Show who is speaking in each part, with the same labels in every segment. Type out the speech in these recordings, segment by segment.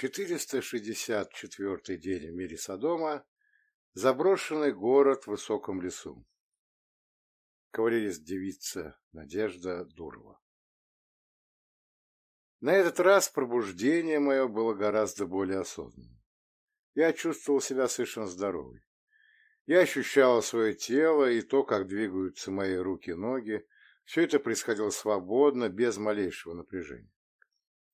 Speaker 1: 464 день в мире Содома. Заброшенный город в высоком лесу. Кавалерист-девица Надежда Дурова. На этот раз пробуждение мое было гораздо более осознанным. Я чувствовал себя совершенно здоровой. Я ощущала свое тело и то, как двигаются мои руки и ноги. Все это происходило свободно, без малейшего напряжения.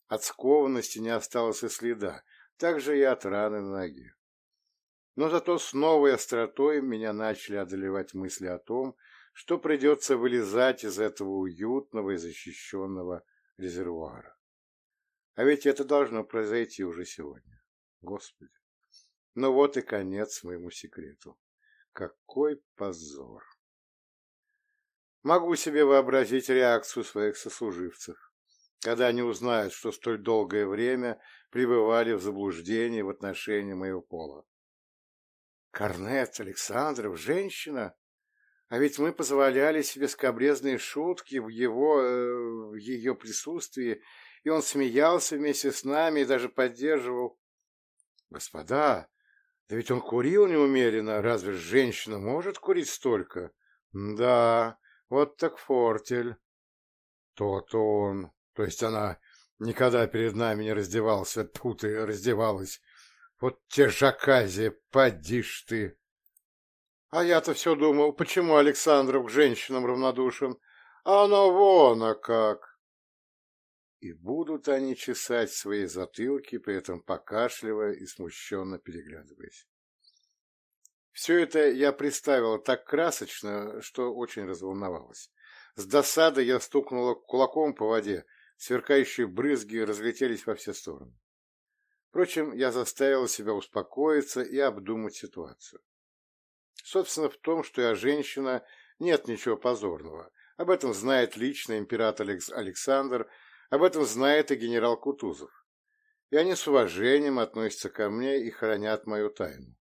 Speaker 1: От скованности не осталось и следа, также и от раны на ноге. Но зато с новой остротой меня начали одолевать мысли о том, что придется вылезать из этого уютного и защищенного резервуара. А ведь это должно произойти уже сегодня. Господи. Ну вот и конец моему секрету. Какой позор. Могу себе вообразить реакцию своих сослуживцев когда они узнают, что столь долгое время пребывали в заблуждении в отношении моего пола. Корнет Александров, женщина? А ведь мы позволяли себе скобрезные шутки в его, э, в ее присутствии, и он смеялся вместе с нами и даже поддерживал. Господа, да ведь он курил неумеренно, разве женщина может курить столько? Да, вот так фортель. То-то он. То есть она никогда перед нами не раздевался, тут и раздевалась. Вот те жакази, поди ж ты. А я-то все думал, почему Александров к женщинам равнодушен? А оно вон, а как! И будут они чесать свои затылки, при этом покашливая и смущенно переглядываясь. Все это я представила так красочно, что очень разволновалась. С досады я стукнула кулаком по воде, Сверкающие брызги разлетелись во все стороны. Впрочем, я заставил себя успокоиться и обдумать ситуацию. Собственно, в том, что я женщина, нет ничего позорного. Об этом знает лично император Александр, об этом знает и генерал Кутузов. И они с уважением относятся ко мне и хранят мою тайну.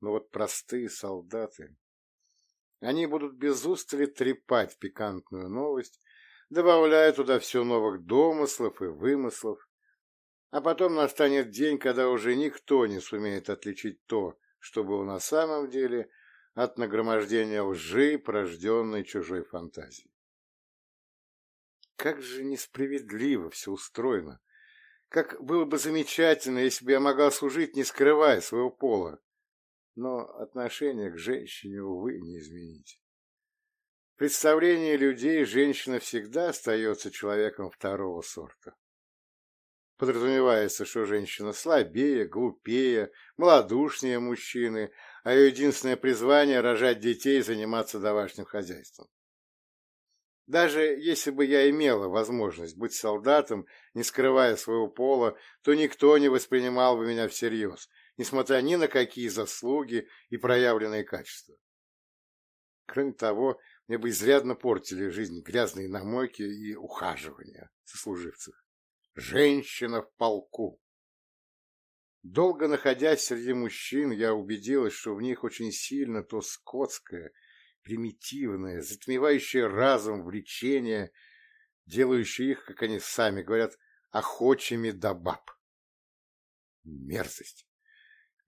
Speaker 1: Но вот простые солдаты... Они будут без устали трепать пикантную новость, добавляя туда все новых домыслов и вымыслов. А потом настанет день, когда уже никто не сумеет отличить то, что было на самом деле, от нагромождения лжи, порожденной чужой фантазией. Как же несправедливо все устроено! Как было бы замечательно, если бы я могла служить, не скрывая своего пола. Но отношение к женщине, увы, не изменить. В представлении людей женщина всегда остается человеком второго сорта. Подразумевается, что женщина слабее, глупее, малодушнее мужчины, а ее единственное призвание – рожать детей и заниматься домашним хозяйством. Даже если бы я имела возможность быть солдатом, не скрывая своего пола, то никто не воспринимал бы меня всерьез, несмотря ни на какие заслуги и проявленные качества. Кроме того, мне бы изрядно портили жизнь грязные намойки и ухаживания сослуживцев. Женщина в полку. Долго находясь среди мужчин, я убедилась, что в них очень сильно то скотское, примитивное, затмевающее разум влечение, делающее их, как они сами говорят, охочими до баб. Мерзость.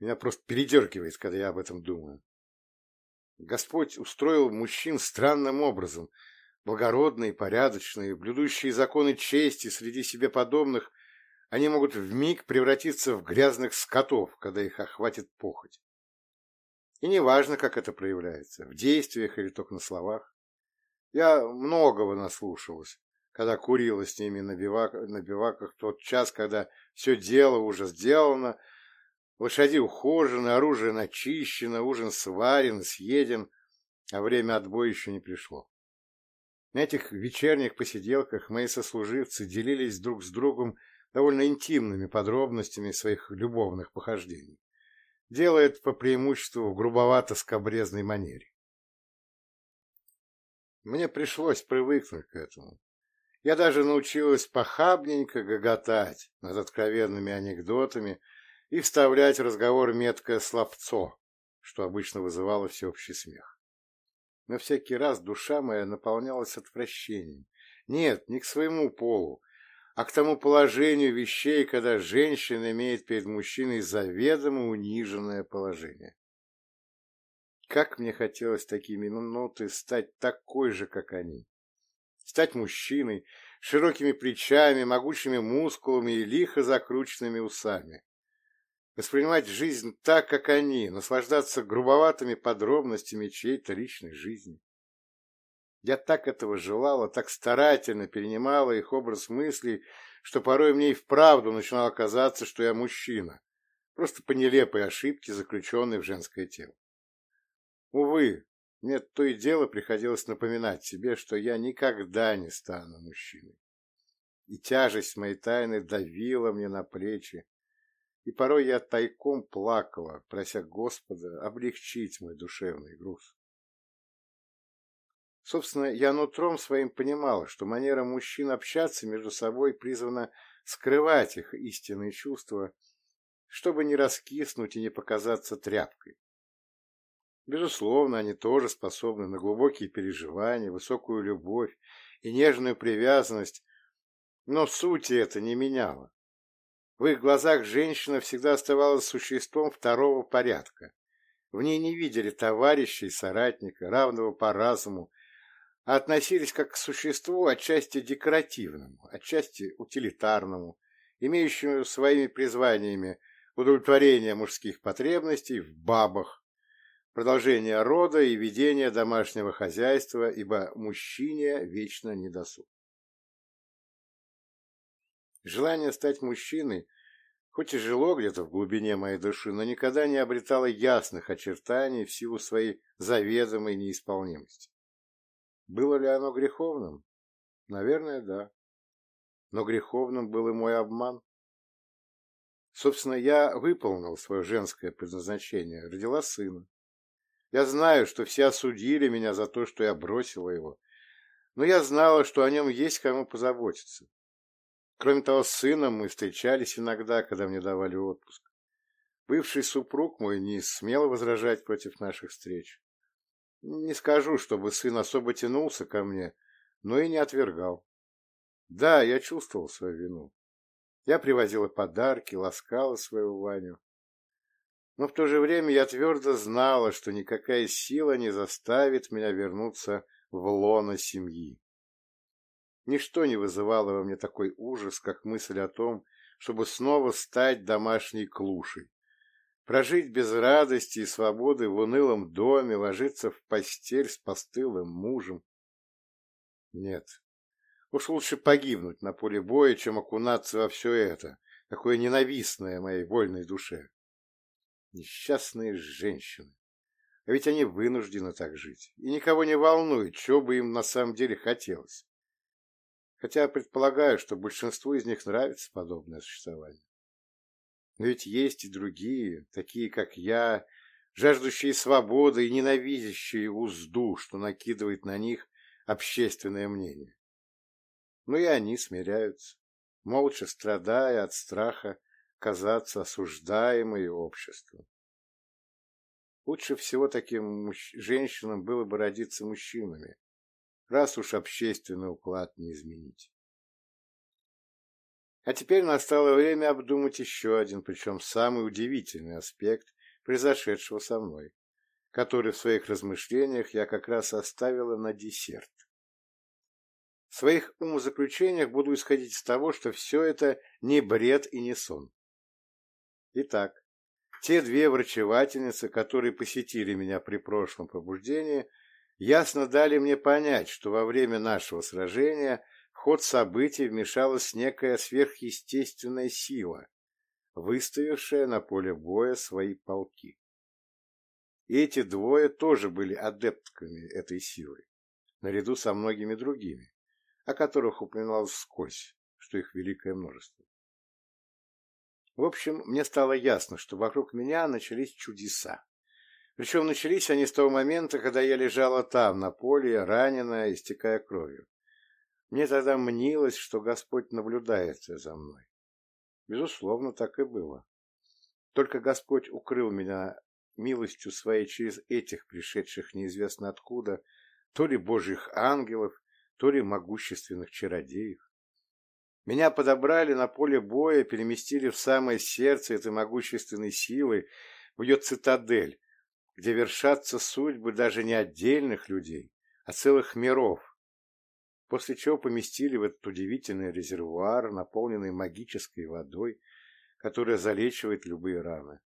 Speaker 1: Меня просто передергивает, когда я об этом думаю. Господь устроил мужчин странным образом. Благородные, порядочные, блюдущие законы чести среди себе подобных, они могут вмиг превратиться в грязных скотов, когда их охватит похоть. И неважно, как это проявляется, в действиях или только на словах. Я многого наслушалась, когда курила с ними на, бивак, на биваках в тот час, когда все дело уже сделано, Лошади ухожены, оружие начищено, ужин сварен, съеден, а время отбоя еще не пришло. На этих вечерних посиделках мои сослуживцы делились друг с другом довольно интимными подробностями своих любовных похождений, делая это по преимуществу в грубовато-скобрезной манере. Мне пришлось привыкнуть к этому. Я даже научилась похабненько гоготать над откровенными анекдотами, и вставлять в разговор меткое словцо, что обычно вызывало всеобщий смех. Но всякий раз душа моя наполнялась отвращением. Нет, не к своему полу, а к тому положению вещей, когда женщина имеет перед мужчиной заведомо униженное положение. Как мне хотелось такие минуты стать такой же, как они. Стать мужчиной, широкими плечами, могучими мускулами и лихо закрученными усами. Воспринимать жизнь так, как они, наслаждаться грубоватыми подробностями чьей-то личной жизни. Я так этого желала, так старательно перенимала их образ мыслей, что порой мне и вправду начинало казаться, что я мужчина, просто по нелепой ошибке, заключенной в женское тело. Увы, мне то и дело приходилось напоминать себе, что я никогда не стану мужчиной. И тяжесть моей тайны давила мне на плечи, и порой я тайком плакала, прося Господа облегчить мой душевный груз. Собственно, я нутром своим понимала, что манера мужчин общаться между собой призвана скрывать их истинные чувства, чтобы не раскиснуть и не показаться тряпкой. Безусловно, они тоже способны на глубокие переживания, высокую любовь и нежную привязанность, но сути это не меняло. В их глазах женщина всегда оставалась существом второго порядка. В ней не видели товарища и соратника, равного по разуму, а относились как к существу отчасти декоративному, отчасти утилитарному, имеющему своими призваниями удовлетворение мужских потребностей в бабах, продолжение рода и ведение домашнего хозяйства, ибо мужчине вечно недосуг. Желание стать мужчиной, хоть и жило где-то в глубине моей души, но никогда не обретало ясных очертаний в силу своей заведомой неисполнимости. Было ли оно греховным? Наверное, да. Но греховным был и мой обман. Собственно, я выполнил свое женское предназначение, родила сына. Я знаю, что все осудили меня за то, что я бросила его, но я знала, что о нем есть кому позаботиться. Кроме того, с сыном мы встречались иногда, когда мне давали отпуск. Бывший супруг мой не смел возражать против наших встреч. Не скажу, чтобы сын особо тянулся ко мне, но и не отвергал. Да, я чувствовал свою вину. Я привозила подарки, ласкала своего Ваню. Но в то же время я твердо знала, что никакая сила не заставит меня вернуться в лоно семьи. Ничто не вызывало во мне такой ужас, как мысль о том, чтобы снова стать домашней клушей, Прожить без радости и свободы в унылом доме, ложиться в постель с постылым мужем. Нет, уж лучше погибнуть на поле боя, чем окунаться во все это, такое ненавистное моей вольной душе. Несчастные женщины. А ведь они вынуждены так жить, и никого не волнует, что бы им на самом деле хотелось. Хотя предполагаю, что большинству из них нравится подобное существование. Но ведь есть и другие, такие как я, жаждущие свободы и ненавидящие узду, что накидывает на них общественное мнение. Но и они смиряются, молча страдая от страха казаться осуждаемой обществом. Лучше всего таким женщинам было бы родиться мужчинами, раз уж общественный уклад не изменить. А теперь настало время обдумать еще один, причем самый удивительный аспект произошедшего со мной, который в своих размышлениях я как раз оставила на десерт. В своих умозаключениях буду исходить из того, что все это не бред и не сон. Итак, те две врачевательницы, которые посетили меня при прошлом пробуждении, ясно дали мне понять, что во время нашего сражения – ход событий вмешалась некая сверхъестественная сила, выставившая на поле боя свои полки. Эти двое тоже были адептками этой силы, наряду со многими другими, о которых упоминалось вскользь, что их великое множество. В общем, мне стало ясно, что вокруг меня начались чудеса. Причем начались они с того момента, когда я лежала там, на поле, раненая, истекая кровью. Мне тогда мнилось, что Господь наблюдает за мной. Безусловно, так и было. Только Господь укрыл меня милостью своей через этих пришедших неизвестно откуда, то ли божьих ангелов, то ли могущественных чародеев. Меня подобрали на поле боя, переместили в самое сердце этой могущественной силы, в ее цитадель, где вершатся судьбы даже не отдельных людей, а целых миров, после чего поместили в этот удивительный резервуар, наполненный магической водой, которая залечивает любые раны.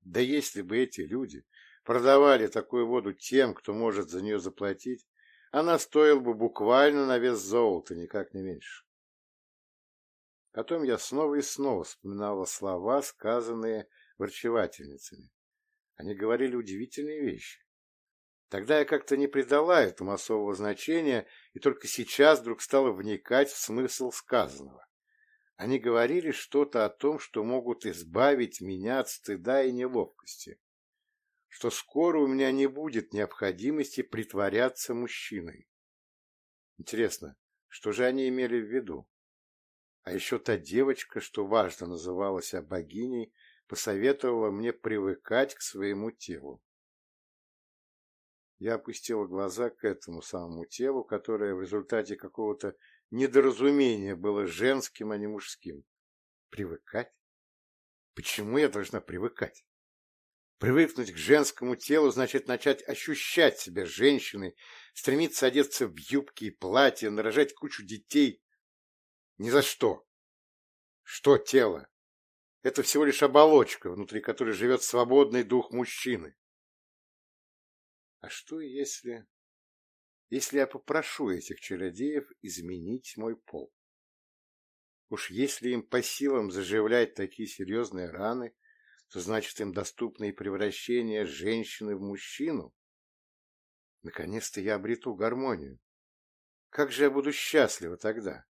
Speaker 1: Да если бы эти люди продавали такую воду тем, кто может за нее заплатить, она стоила бы буквально на вес золота, никак не меньше. Потом я снова и снова вспоминала слова, сказанные врачевательницами. Они говорили удивительные вещи. Тогда я как-то не придала этому особого значения и только сейчас вдруг стала вникать в смысл сказанного. Они говорили что-то о том, что могут избавить меня от стыда и неловкости, что скоро у меня не будет необходимости притворяться мужчиной. Интересно, что же они имели в виду? А еще та девочка, что важно называла себя богиней, посоветовала мне привыкать к своему телу. Я опустила глаза к этому самому телу, которое в результате какого-то недоразумения было женским, а не мужским. Привыкать? Почему я должна привыкать? Привыкнуть к женскому телу значит начать ощущать себя женщиной, стремиться одеться в юбки и платья, нарожать кучу детей. Ни за что. Что тело? Это всего лишь оболочка, внутри которой живет свободный дух мужчины. А что если... Если я попрошу этих чародеев изменить мой пол? Уж если им по силам заживлять такие серьезные раны, то значит им доступно и превращение женщины в мужчину. Наконец-то я обрету гармонию. Как же я буду счастлива тогда?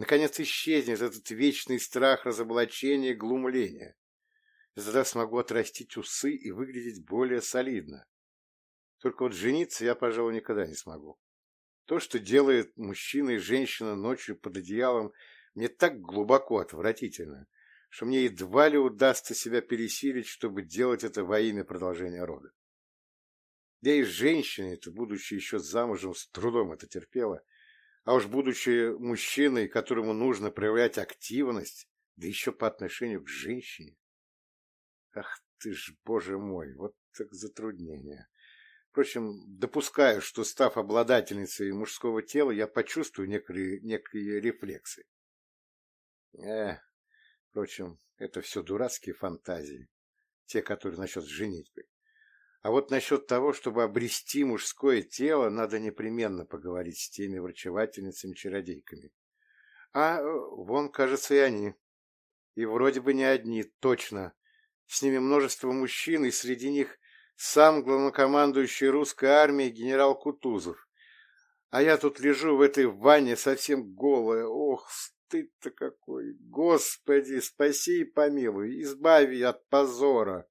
Speaker 1: Наконец исчезнет этот вечный страх разоблачения и глумления. Я тогда смогу отрастить усы и выглядеть более солидно. Только вот жениться я, пожалуй, никогда не смогу. То, что делает мужчина и женщина ночью под одеялом, мне так глубоко отвратительно, что мне едва ли удастся себя пересилить, чтобы делать это во имя продолжения рода. Я и женщине, это будучи еще замужем, с трудом это терпела, а уж будучи мужчиной, которому нужно проявлять активность, да еще по отношению к женщине. Ах ты ж, боже мой, вот так затруднение. Впрочем, допускаю, что, став обладательницей мужского тела, я почувствую некие, некие рефлексы. Э, впрочем, это все дурацкие фантазии, те, которые насчет женитьбы. А вот насчет того, чтобы обрести мужское тело, надо непременно поговорить с теми врачевательницами-чародейками. А э, вон, кажется, и они. И вроде бы не одни, точно. С ними множество мужчин, и среди них сам главнокомандующий русской армией генерал Кутузов. А я тут лежу в этой ванне совсем голая. Ох, стыд-то какой! Господи, спаси и помилуй, избави от позора!